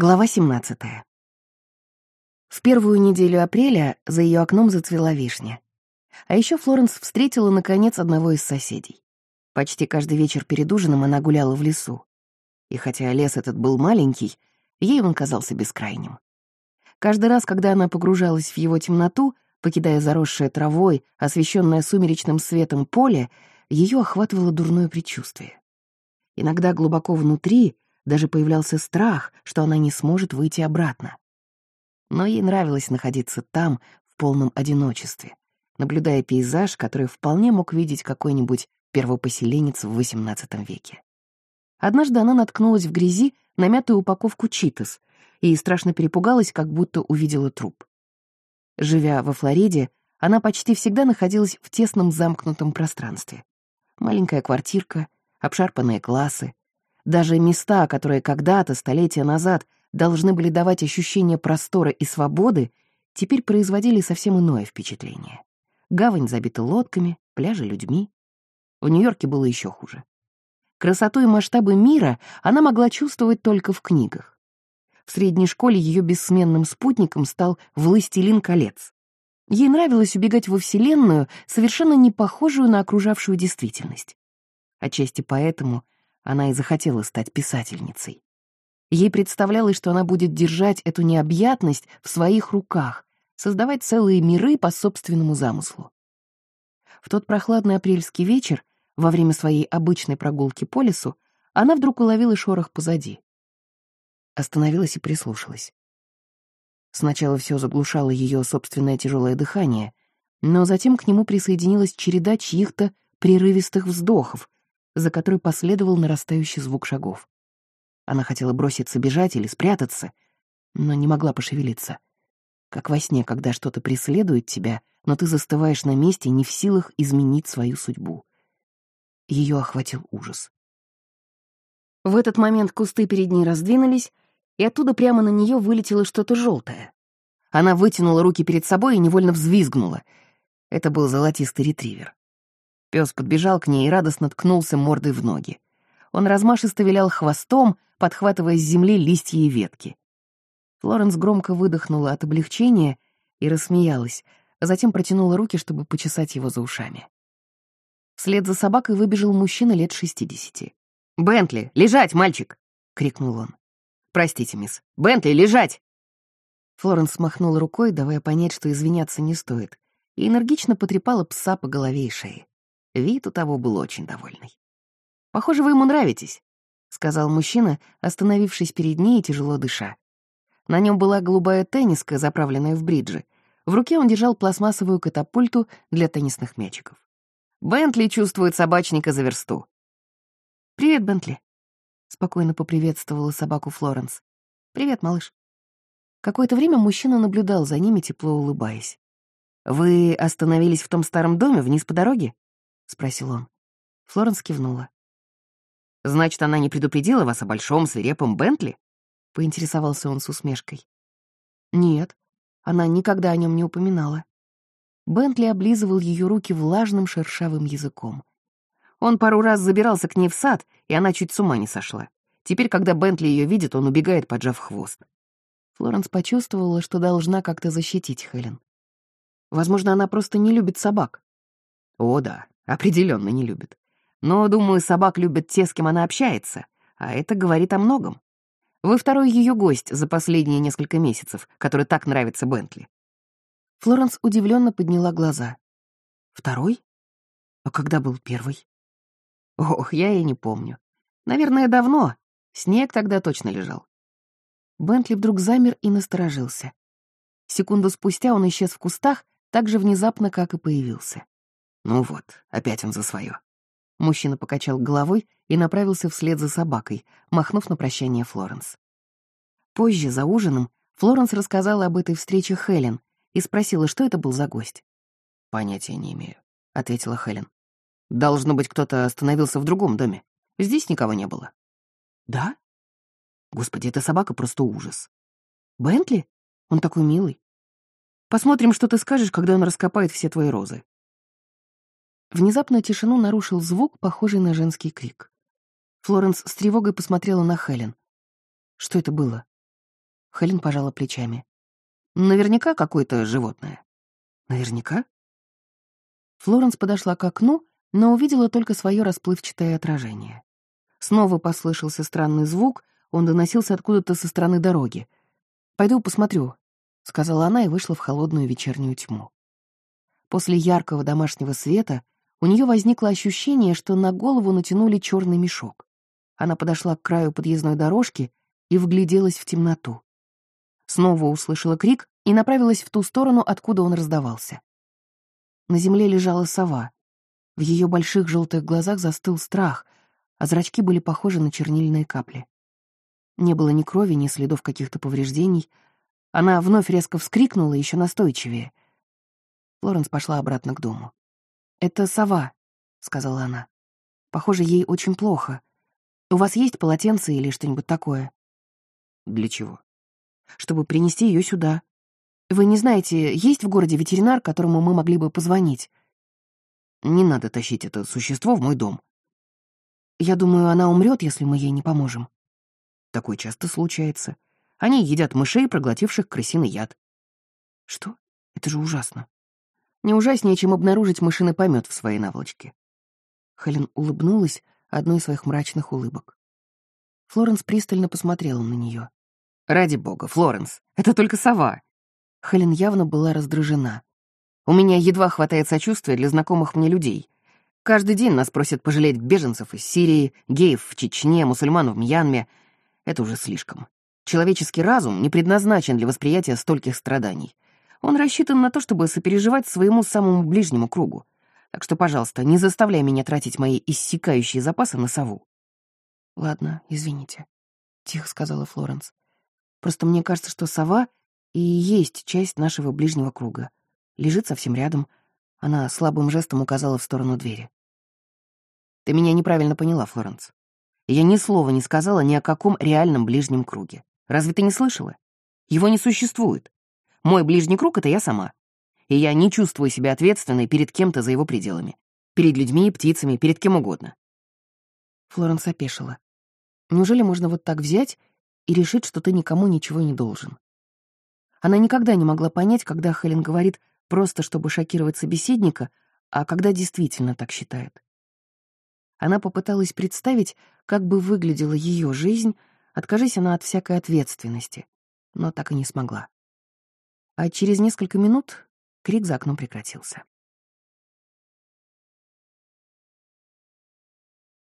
Глава 17. В первую неделю апреля за ее окном зацвела вишня. А еще Флоренс встретила, наконец, одного из соседей. Почти каждый вечер перед ужином она гуляла в лесу. И хотя лес этот был маленький, ей он казался бескрайним. Каждый раз, когда она погружалась в его темноту, покидая заросшее травой, освещенное сумеречным светом поле, ее охватывало дурное предчувствие. Иногда глубоко внутри — даже появлялся страх, что она не сможет выйти обратно. Но ей нравилось находиться там, в полном одиночестве, наблюдая пейзаж, который вполне мог видеть какой-нибудь первопоселенец в XVIII веке. Однажды она наткнулась в грязи на мятую упаковку читос и страшно перепугалась, как будто увидела труп. Живя во Флориде, она почти всегда находилась в тесном замкнутом пространстве. Маленькая квартирка, обшарпанные классы, даже места, которые когда-то, столетия назад, должны были давать ощущение простора и свободы, теперь производили совсем иное впечатление. Гавань забита лодками, пляжи — людьми. В Нью-Йорке было еще хуже. Красоту и масштабы мира она могла чувствовать только в книгах. В средней школе ее бессменным спутником стал «Властелин колец». Ей нравилось убегать во Вселенную, совершенно не похожую на окружавшую действительность. Отчасти поэтому она и захотела стать писательницей. Ей представлялось, что она будет держать эту необъятность в своих руках, создавать целые миры по собственному замыслу. В тот прохладный апрельский вечер, во время своей обычной прогулки по лесу, она вдруг уловила шорох позади. Остановилась и прислушалась. Сначала все заглушало ее собственное тяжелое дыхание, но затем к нему присоединилась череда чьих-то прерывистых вздохов, за которой последовал нарастающий звук шагов. Она хотела броситься бежать или спрятаться, но не могла пошевелиться. Как во сне, когда что-то преследует тебя, но ты застываешь на месте, не в силах изменить свою судьбу. Ее охватил ужас. В этот момент кусты перед ней раздвинулись, и оттуда прямо на нее вылетело что-то желтое. Она вытянула руки перед собой и невольно взвизгнула. Это был золотистый ретривер. Пес подбежал к ней и радостно ткнулся мордой в ноги. Он размашисто вилял хвостом, подхватывая с земли листья и ветки. Флоренс громко выдохнула от облегчения и рассмеялась, а затем протянула руки, чтобы почесать его за ушами. Вслед за собакой выбежал мужчина лет шестидесяти. «Бентли, лежать, мальчик!» — крикнул он. «Простите, мисс. Бентли, лежать!» Флоренс смахнула рукой, давая понять, что извиняться не стоит, и энергично потрепала пса по голове и шее. Вид у того был очень довольный. «Похоже, вы ему нравитесь», — сказал мужчина, остановившись перед ней и тяжело дыша. На нем была голубая тенниска, заправленная в бриджи. В руке он держал пластмассовую катапульту для теннисных мячиков. «Бентли чувствует собачника за версту». «Привет, Бентли», — спокойно поприветствовала собаку Флоренс. «Привет, малыш». Какое-то время мужчина наблюдал за ними, тепло улыбаясь. «Вы остановились в том старом доме вниз по дороге?» — спросил он. Флоренс кивнула. «Значит, она не предупредила вас о большом свирепом Бентли?» — поинтересовался он с усмешкой. «Нет, она никогда о нем не упоминала». Бентли облизывал ее руки влажным шершавым языком. Он пару раз забирался к ней в сад, и она чуть с ума не сошла. Теперь, когда Бентли ее видит, он убегает, поджав хвост. Флоренс почувствовала, что должна как-то защитить Хелен. Возможно, она просто не любит собак. О, да, Определенно не любит. Но, думаю, собак любят те, с кем она общается, а это говорит о многом. Вы второй ее гость за последние несколько месяцев, который так нравится Бентли. Флоренс удивленно подняла глаза. Второй? А когда был первый? Ох, я и не помню. Наверное, давно. Снег тогда точно лежал. Бентли вдруг замер и насторожился. Секунду спустя он исчез в кустах так же внезапно, как и появился. Ну вот, опять он за свое. Мужчина покачал головой и направился вслед за собакой, махнув на прощание Флоренс. Позже, за ужином, Флоренс рассказала об этой встрече Хелен и спросила, что это был за гость. «Понятия не имею», — ответила Хелен. «Должно быть, кто-то остановился в другом доме. Здесь никого не было». «Да? Господи, эта собака просто ужас. Бентли? Он такой милый. Посмотрим, что ты скажешь, когда он раскопает все твои розы. Внезапно тишину нарушил звук, похожий на женский крик. Флоренс с тревогой посмотрела на Хелен. Что это было? Хелен пожала плечами. Наверняка какое-то животное. Наверняка? Флоренс подошла к окну, но увидела только свое расплывчатое отражение. Снова послышался странный звук, он доносился откуда-то со стороны дороги. «Пойду посмотрю», — сказала она и вышла в холодную вечернюю тьму. После яркого домашнего света у нее возникло ощущение, что на голову натянули черный мешок. Она подошла к краю подъездной дорожки и вгляделась в темноту. Снова услышала крик и направилась в ту сторону, откуда он раздавался. На земле лежала сова. В ее больших желтых глазах застыл страх, а зрачки были похожи на чернильные капли. Не было ни крови, ни следов каких-то повреждений. Она вновь резко вскрикнула, еще настойчивее. Флоренс пошла обратно к дому. «Это сова», — сказала она. «Похоже, ей очень плохо. У вас есть полотенце или что-нибудь такое?» «Для чего?» «Чтобы принести ее сюда. Вы не знаете, есть в городе ветеринар, которому мы могли бы позвонить?» «Не надо тащить это существо в мой дом». «Я думаю, она умрет, если мы ей не поможем». «Такое часто случается. Они едят мышей, проглотивших крысиный яд». «Что? Это же ужасно». Не ужаснее, чем обнаружить мышиный помет в своей наволочке. Хелен улыбнулась одной из своих мрачных улыбок. Флоренс пристально посмотрела на нее. «Ради бога, Флоренс, это только сова!» Хелен явно была раздражена. «У меня едва хватает сочувствия для знакомых мне людей. Каждый день нас просят пожалеть беженцев из Сирии, геев в Чечне, мусульман в Мьянме. Это уже слишком. Человеческий разум не предназначен для восприятия стольких страданий. Он рассчитан на то, чтобы сопереживать своему самому ближнему кругу. Так что, пожалуйста, не заставляй меня тратить мои иссякающие запасы на сову». «Ладно, извините», — тихо сказала Флоренс. «Просто мне кажется, что сова и есть часть нашего ближнего круга. Лежит совсем рядом». Она слабым жестом указала в сторону двери. «Ты меня неправильно поняла, Флоренс. Я ни слова не сказала ни о каком реальном ближнем круге. Разве ты не слышала? Его не существует. Мой ближний круг — это я сама. И я не чувствую себя ответственной перед кем-то за его пределами. Перед людьми, птицами, перед кем угодно. Флоренс опешила. Неужели можно вот так взять и решить, что ты никому ничего не должен? Она никогда не могла понять, когда Хелен говорит просто, чтобы шокировать собеседника, а когда действительно так считает. Она попыталась представить, как бы выглядела ее жизнь, откажись она от всякой ответственности, но так и не смогла а через несколько минут крик за окном прекратился.